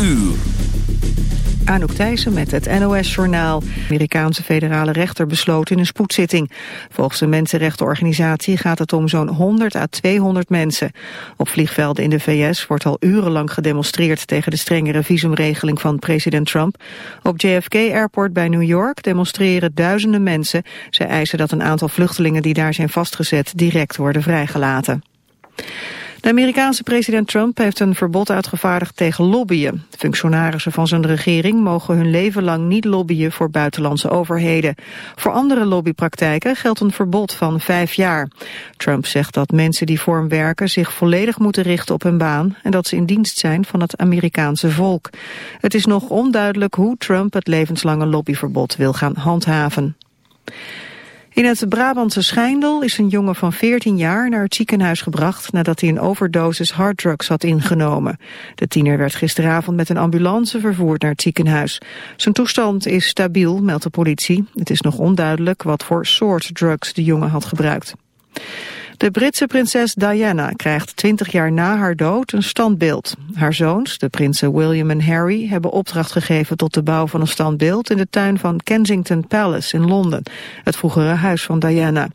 uur. Anouk Thijssen met het NOS-journaal. De Amerikaanse federale rechter besloot in een spoedzitting. Volgens de mensenrechtenorganisatie gaat het om zo'n 100 à 200 mensen. Op vliegvelden in de VS wordt al urenlang gedemonstreerd... tegen de strengere visumregeling van president Trump. Op JFK Airport bij New York demonstreren duizenden mensen. Ze eisen dat een aantal vluchtelingen die daar zijn vastgezet... direct worden vrijgelaten. De Amerikaanse president Trump heeft een verbod uitgevaardigd tegen lobbyen. Functionarissen van zijn regering mogen hun leven lang niet lobbyen voor buitenlandse overheden. Voor andere lobbypraktijken geldt een verbod van vijf jaar. Trump zegt dat mensen die voor hem werken zich volledig moeten richten op hun baan en dat ze in dienst zijn van het Amerikaanse volk. Het is nog onduidelijk hoe Trump het levenslange lobbyverbod wil gaan handhaven. In het Brabantse Schijndel is een jongen van 14 jaar naar het ziekenhuis gebracht nadat hij een overdosis harddrugs had ingenomen. De tiener werd gisteravond met een ambulance vervoerd naar het ziekenhuis. Zijn toestand is stabiel, meldt de politie. Het is nog onduidelijk wat voor soort drugs de jongen had gebruikt. De Britse prinses Diana krijgt 20 jaar na haar dood een standbeeld. Haar zoons, de prinsen William en Harry, hebben opdracht gegeven tot de bouw van een standbeeld in de tuin van Kensington Palace in Londen, het vroegere huis van Diana.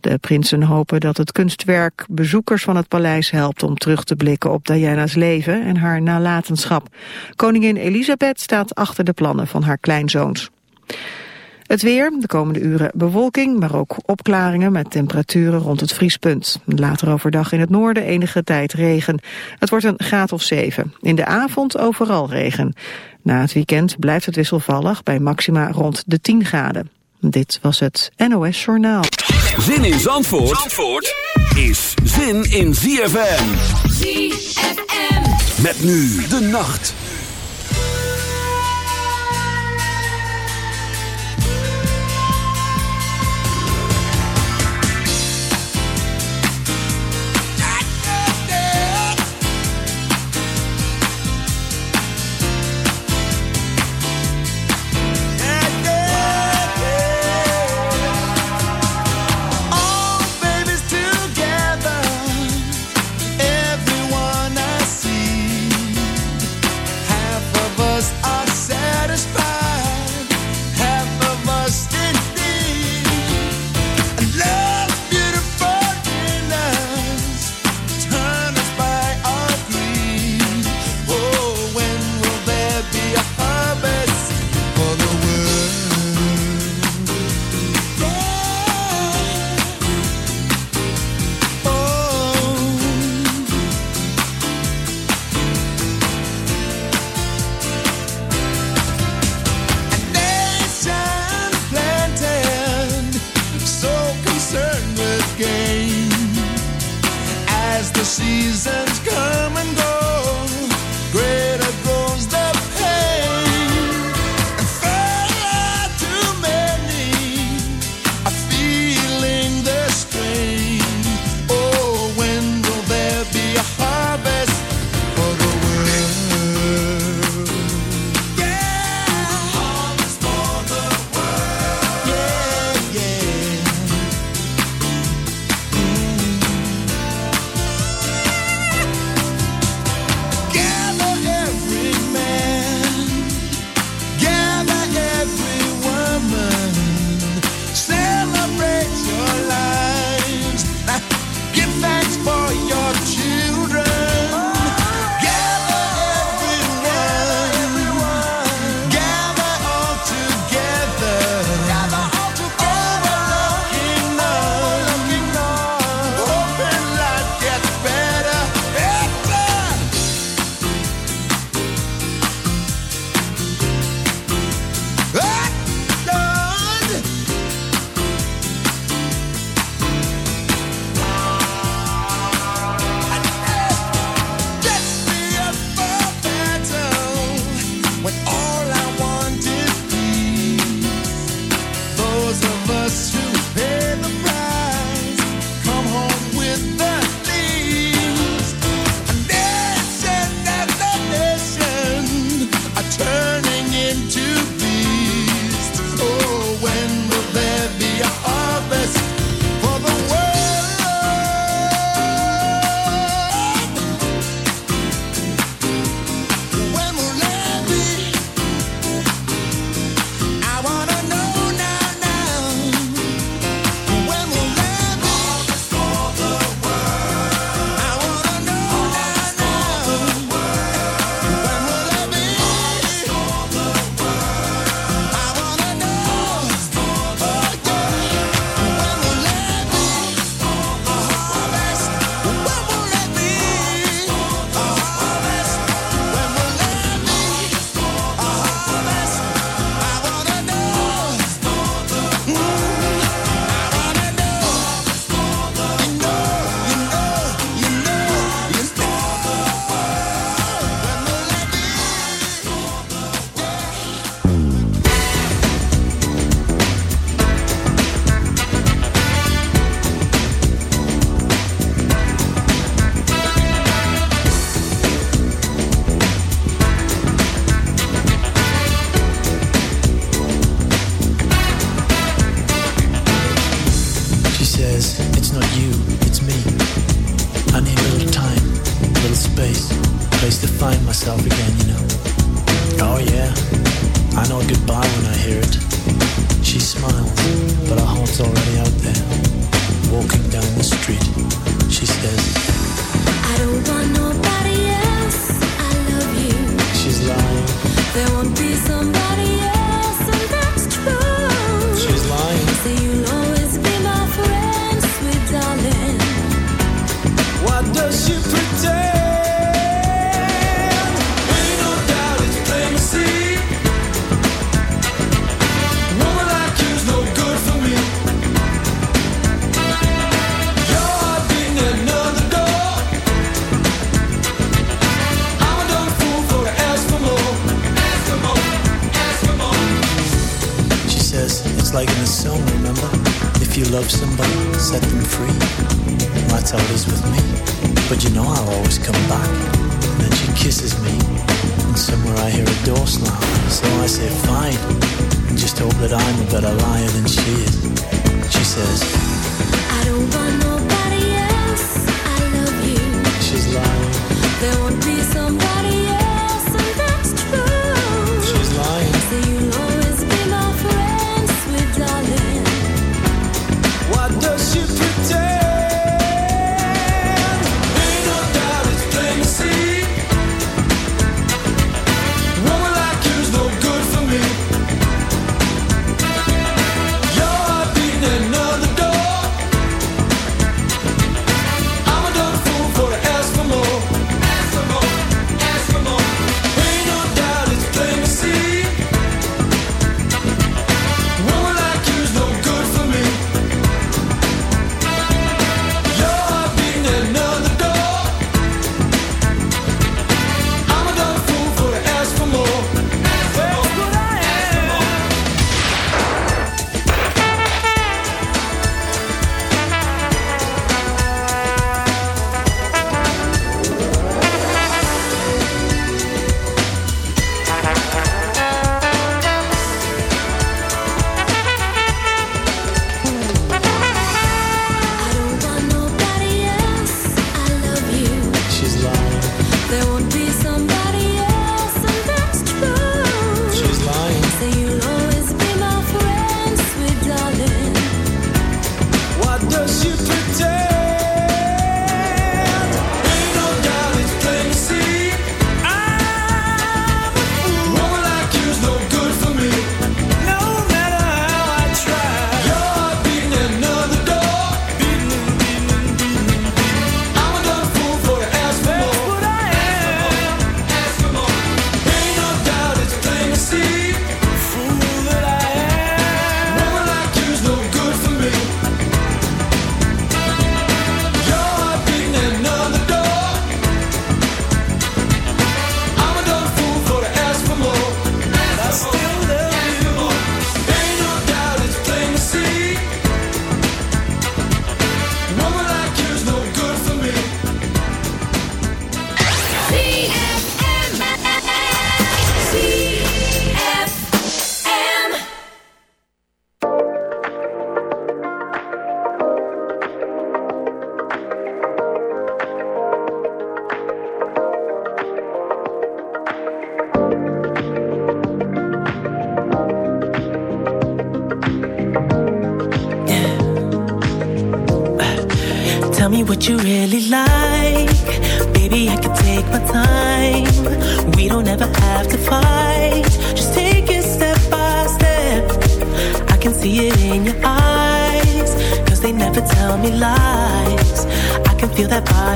De prinsen hopen dat het kunstwerk bezoekers van het paleis helpt om terug te blikken op Diana's leven en haar nalatenschap. Koningin Elisabeth staat achter de plannen van haar kleinzoons. Het weer, de komende uren bewolking, maar ook opklaringen met temperaturen rond het vriespunt. Later overdag in het noorden enige tijd regen. Het wordt een graad of 7. In de avond overal regen. Na het weekend blijft het wisselvallig bij maxima rond de 10 graden. Dit was het NOS Journaal. Zin in Zandvoort, Zandvoort is zin in ZFM. ZFM. Met nu de nacht.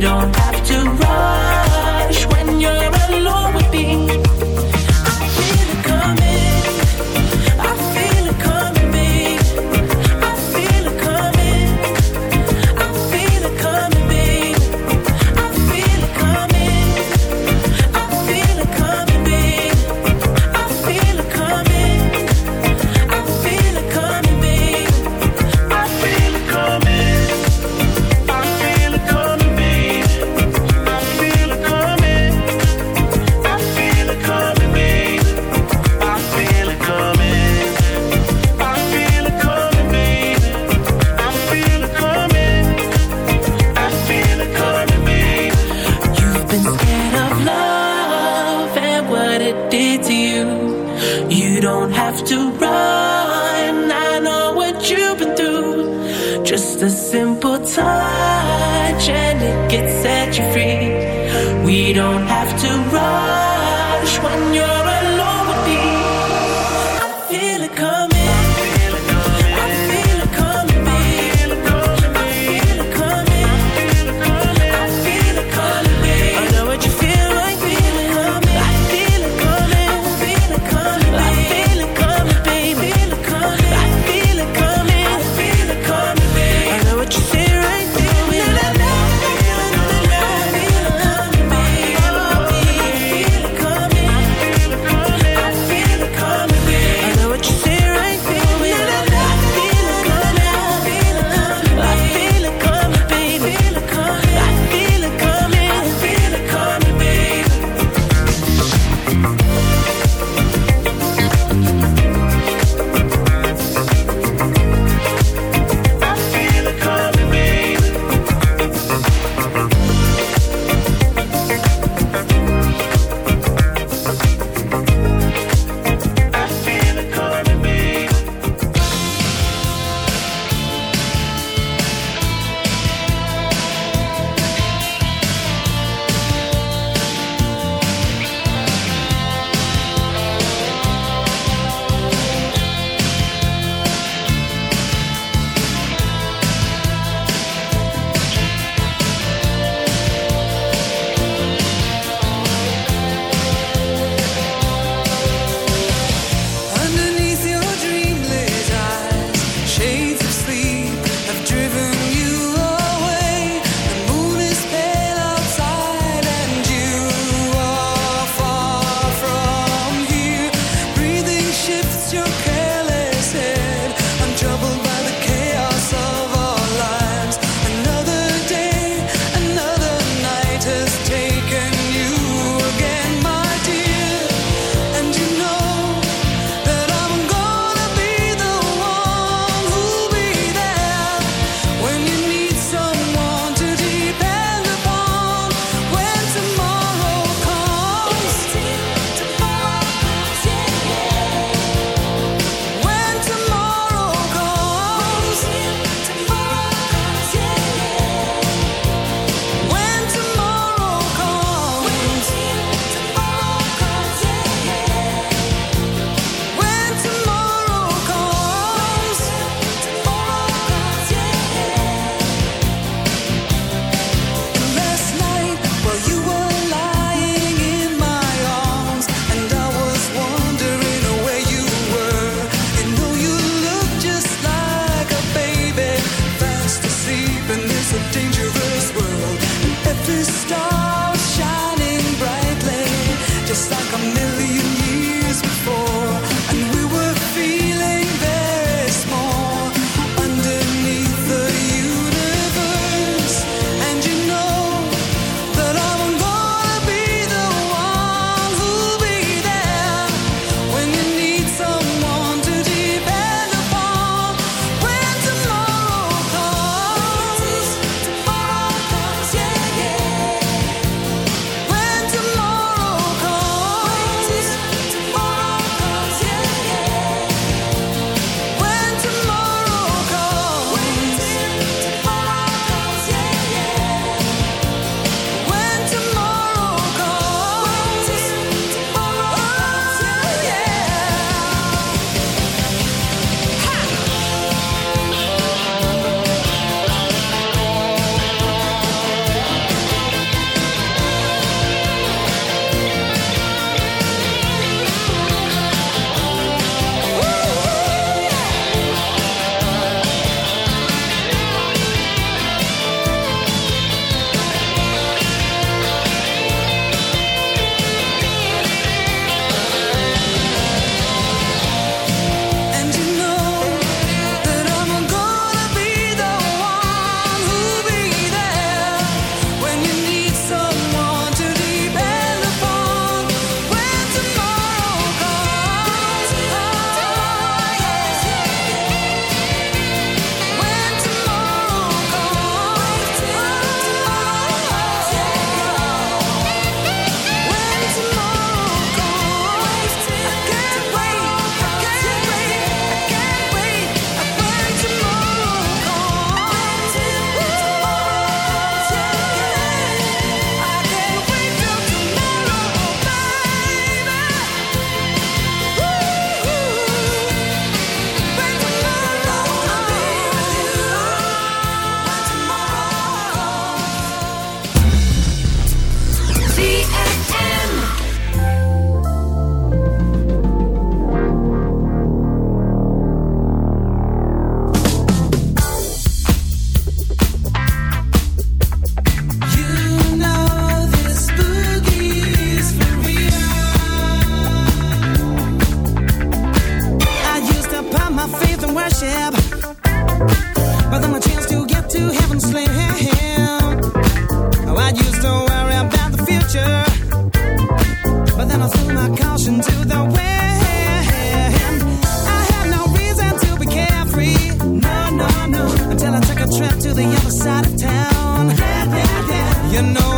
don't have to run. don't You know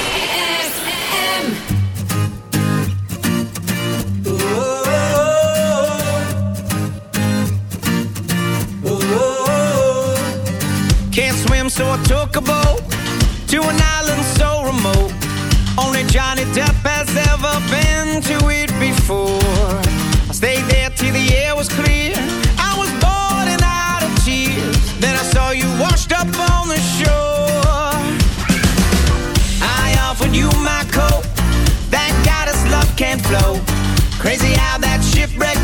Took a boat to an island so remote. Only Johnny Depp has ever been to it before. I stayed there till the air was clear. I was bored and out of tears. Then I saw you washed up on the shore. I offered you my coat. Thank God his love can't flow. Crazy how that shipwreck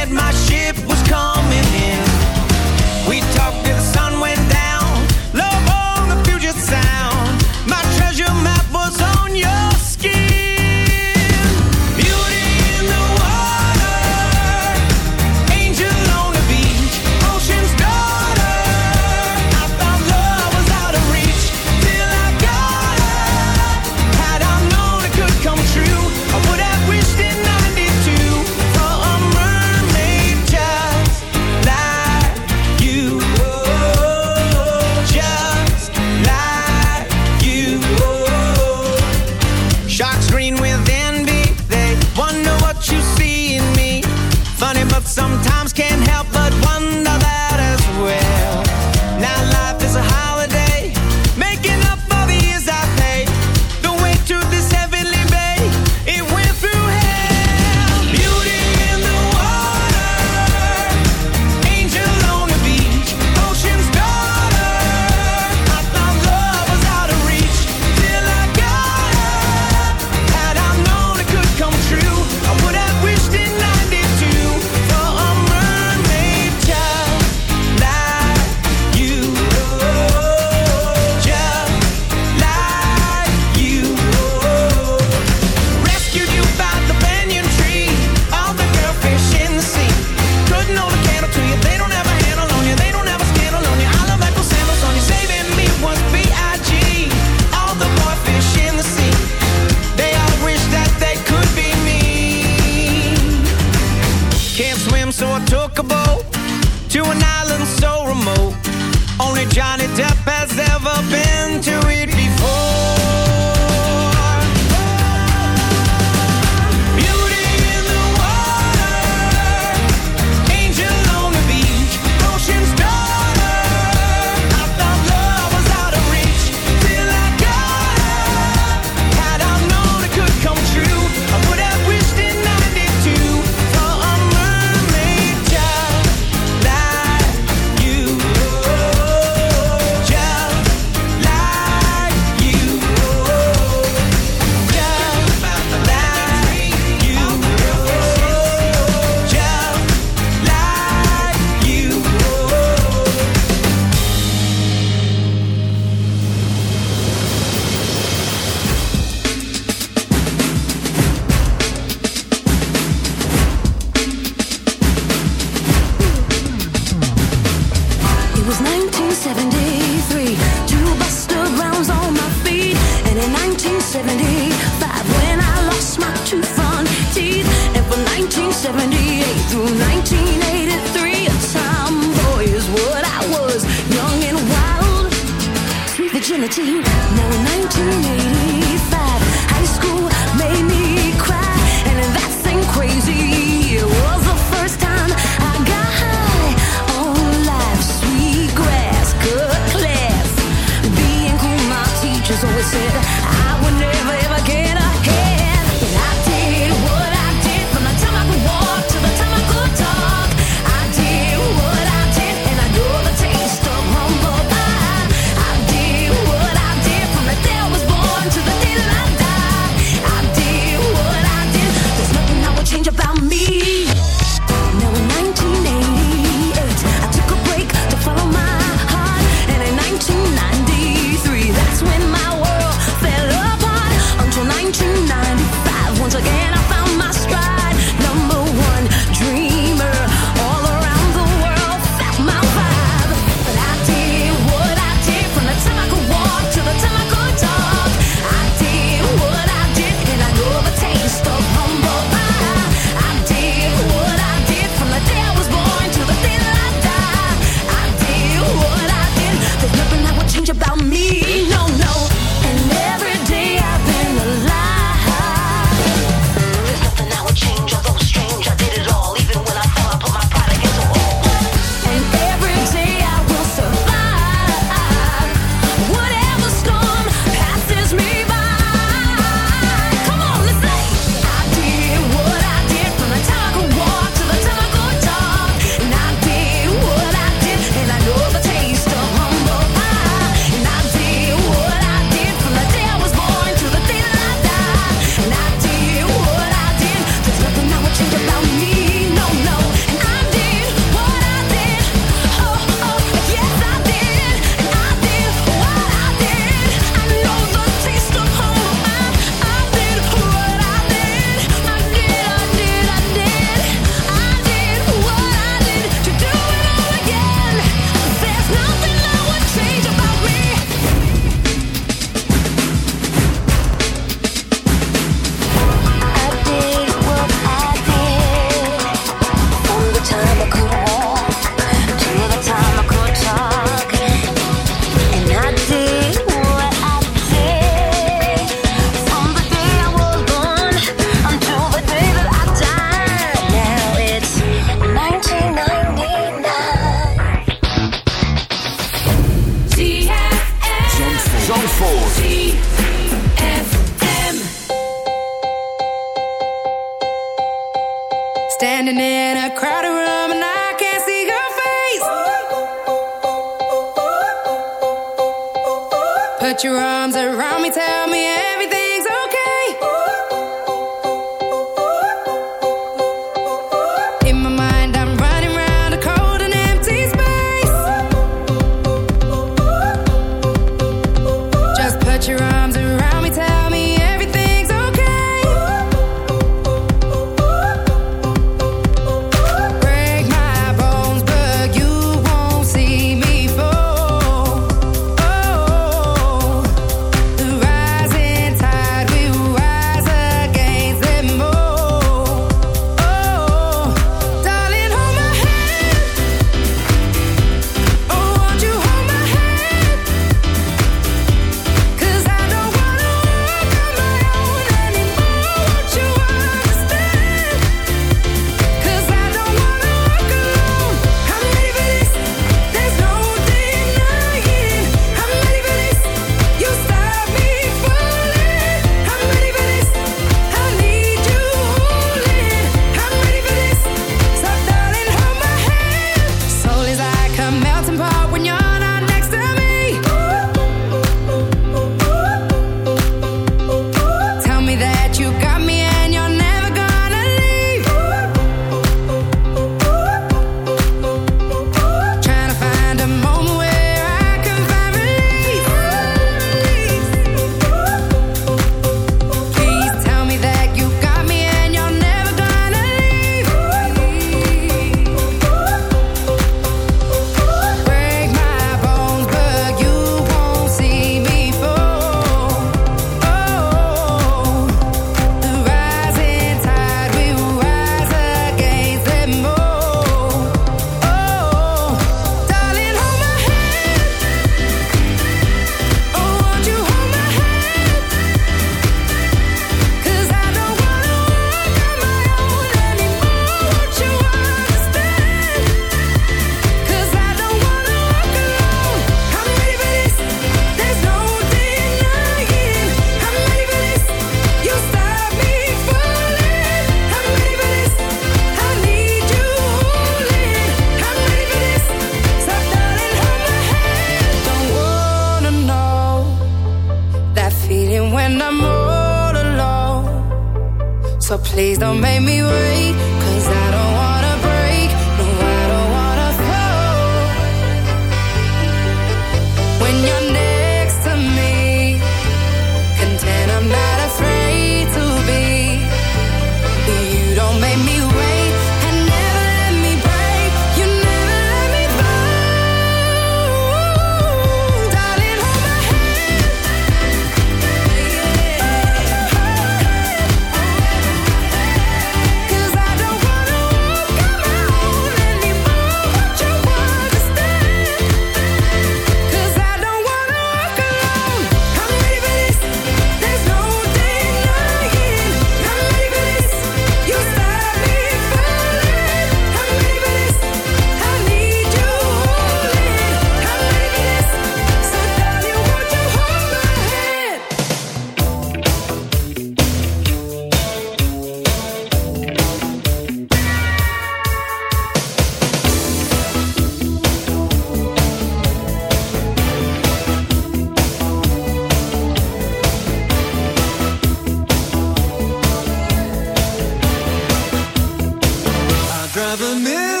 I'd a million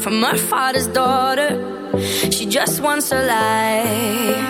from her father's daughter. She just wants a life.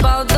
about